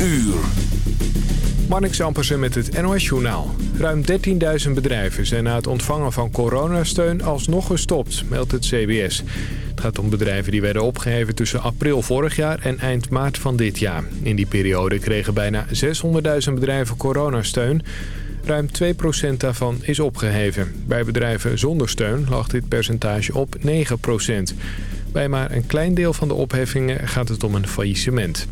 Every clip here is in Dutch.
uur. Marnix Ampersen met het NOS-journaal. Ruim 13.000 bedrijven zijn na het ontvangen van coronasteun alsnog gestopt, meldt het CBS. Het gaat om bedrijven die werden opgeheven tussen april vorig jaar en eind maart van dit jaar. In die periode kregen bijna 600.000 bedrijven coronasteun. Ruim 2% daarvan is opgeheven. Bij bedrijven zonder steun lag dit percentage op 9%. Bij maar een klein deel van de opheffingen gaat het om een faillissement.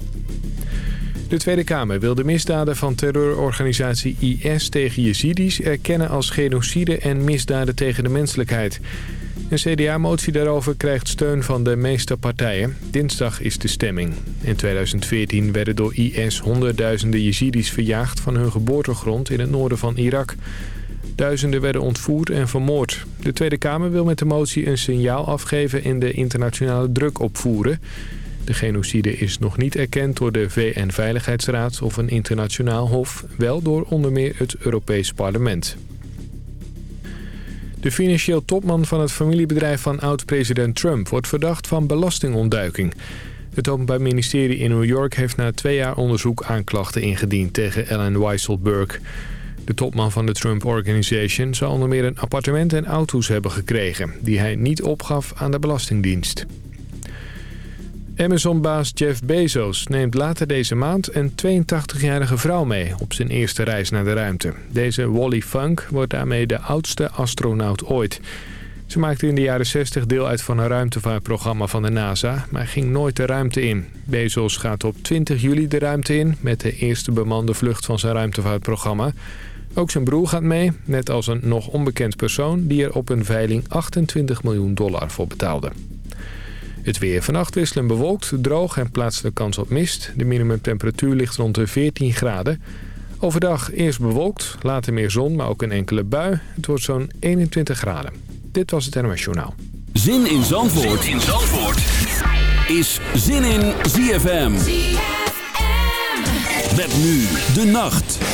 De Tweede Kamer wil de misdaden van terreurorganisatie IS tegen Jezidis erkennen als genocide en misdaden tegen de menselijkheid. Een CDA-motie daarover krijgt steun van de meeste partijen. Dinsdag is de stemming. In 2014 werden door IS honderdduizenden Jezidis verjaagd van hun geboortegrond in het noorden van Irak. Duizenden werden ontvoerd en vermoord. De Tweede Kamer wil met de motie een signaal afgeven en de internationale druk opvoeren. De genocide is nog niet erkend door de VN-veiligheidsraad of een internationaal hof, wel door onder meer het Europees Parlement. De financieel topman van het familiebedrijf van oud-president Trump wordt verdacht van belastingontduiking. Het Openbaar Ministerie in New York heeft na twee jaar onderzoek aanklachten ingediend tegen Ellen Weisselberg. De topman van de Trump Organization zou onder meer een appartement en auto's hebben gekregen... die hij niet opgaf aan de Belastingdienst. Amazon-baas Jeff Bezos neemt later deze maand een 82-jarige vrouw mee op zijn eerste reis naar de ruimte. Deze Wally Funk wordt daarmee de oudste astronaut ooit. Ze maakte in de jaren 60 deel uit van een ruimtevaartprogramma van de NASA, maar ging nooit de ruimte in. Bezos gaat op 20 juli de ruimte in met de eerste bemande vlucht van zijn ruimtevaartprogramma. Ook zijn broer gaat mee, net als een nog onbekend persoon die er op een veiling 28 miljoen dollar voor betaalde. Het weer vannacht wisselen bewolkt, droog en plaatselijk kans op mist. De minimumtemperatuur ligt rond de 14 graden. Overdag eerst bewolkt, later meer zon, maar ook een enkele bui. Het wordt zo'n 21 graden. Dit was het NOS Journaal. Zin in Zandvoort, zin in Zandvoort. is Zin in ZFM. ZFM. Met nu de nacht.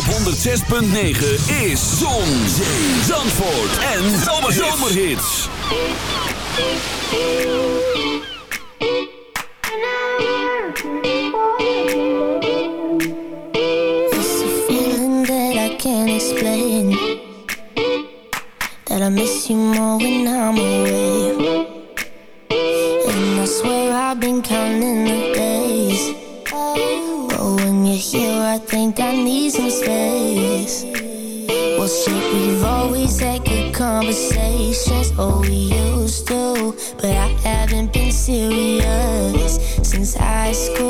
op 106.9 is Zon, Zee, Zandvoort en Zomerhits. It's a feeling that I can't explain. That I miss you more when I'm away. conversations Oh, we used to But I haven't been serious Since high school.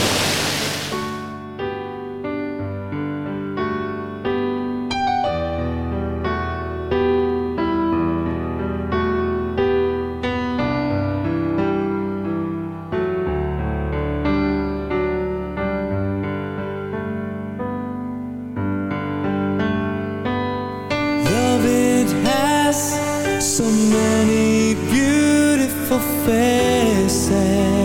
so many beautiful faces.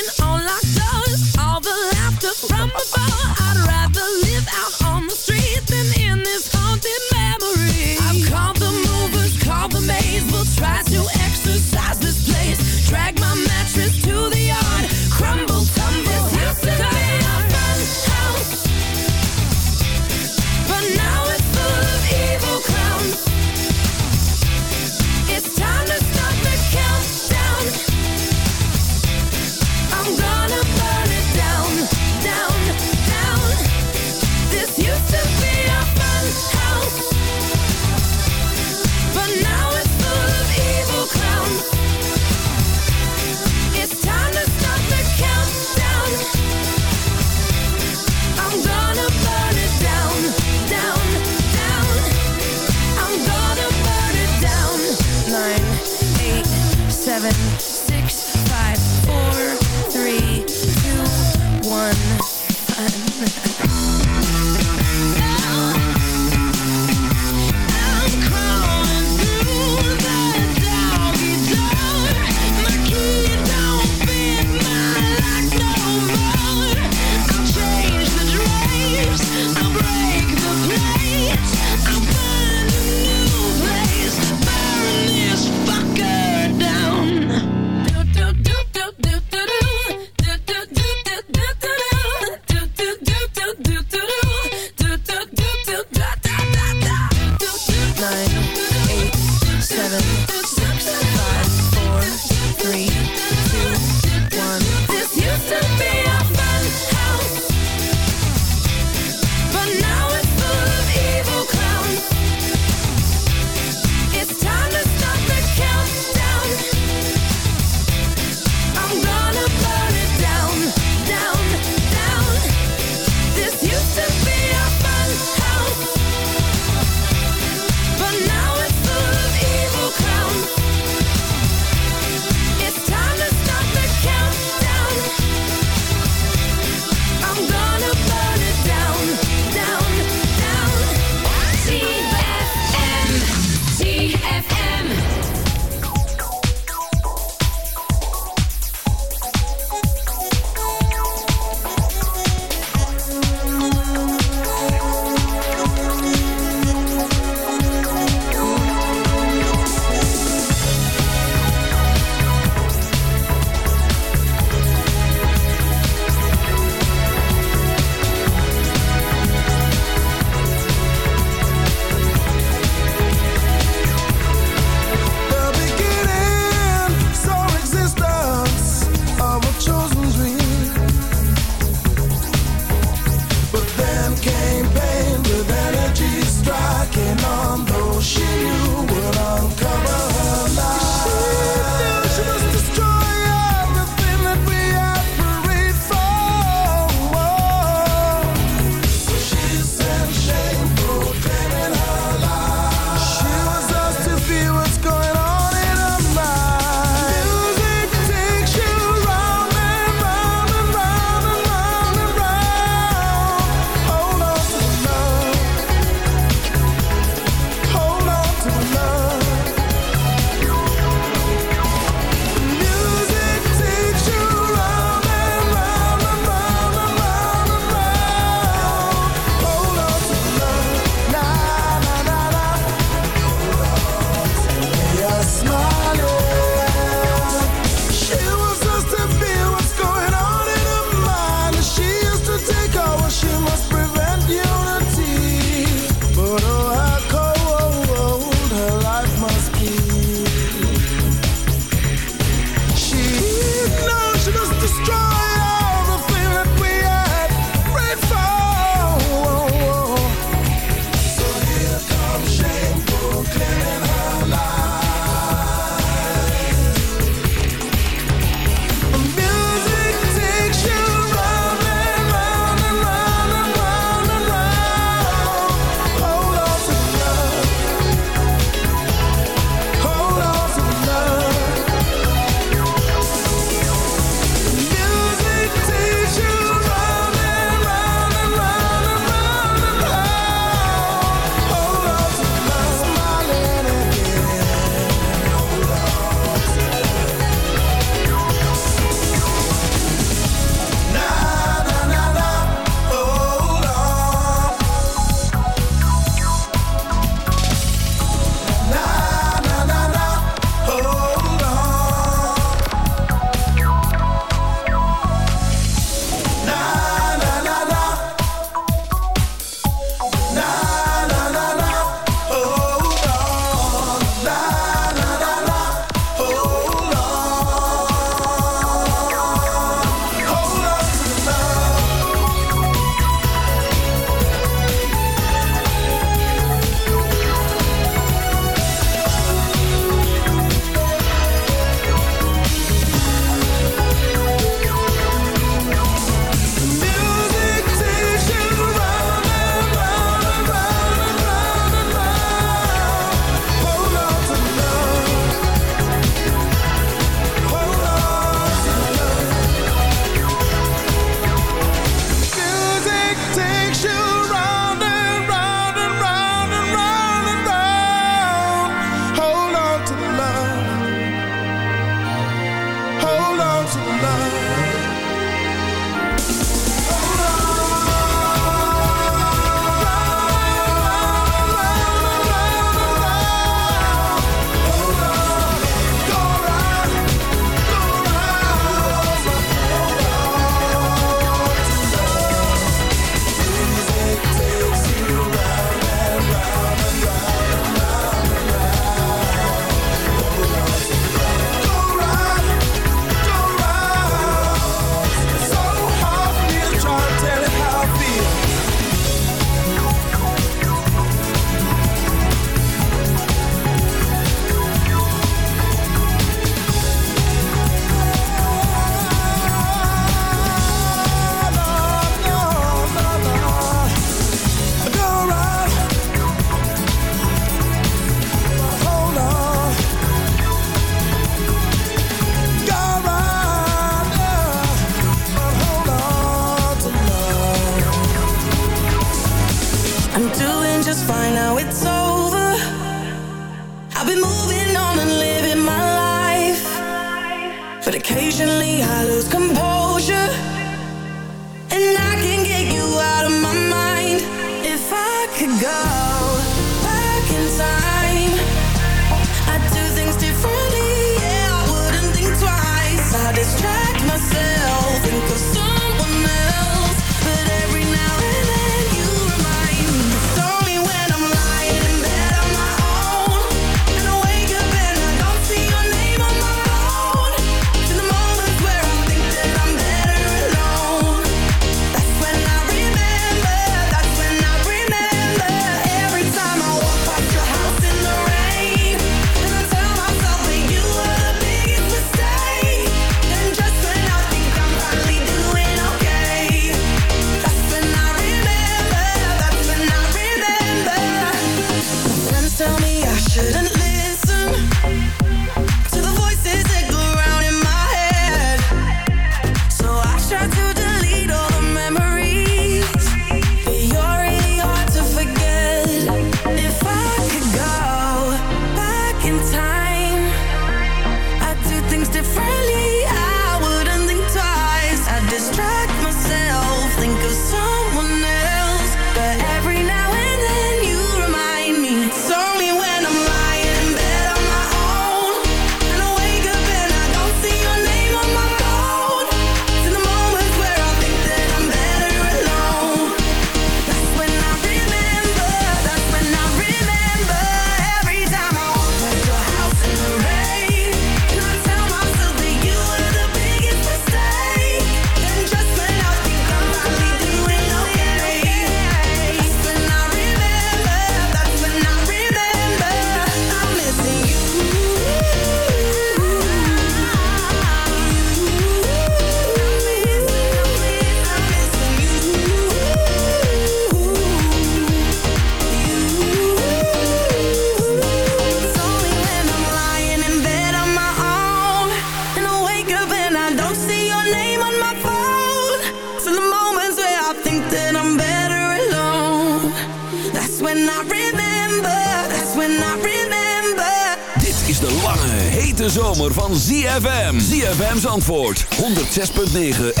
Antwoord, 106.9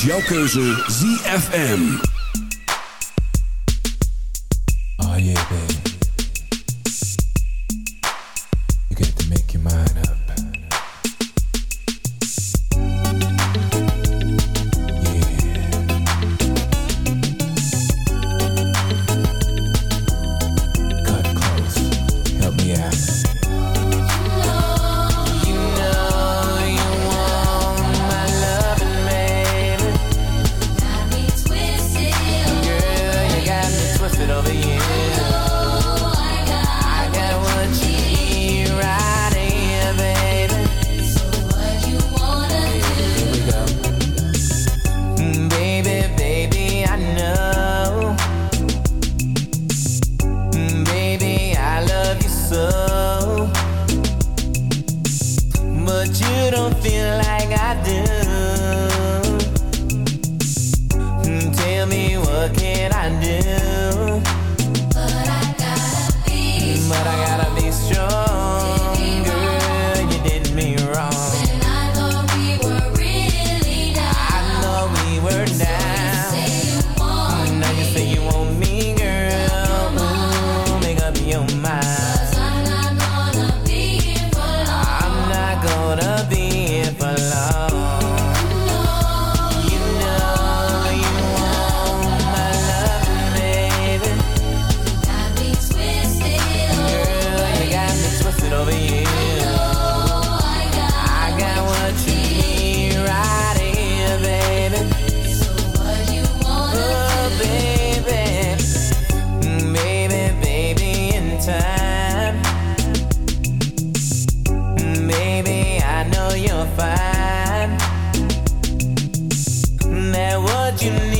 is jouw keuze ZFM. Oh. you need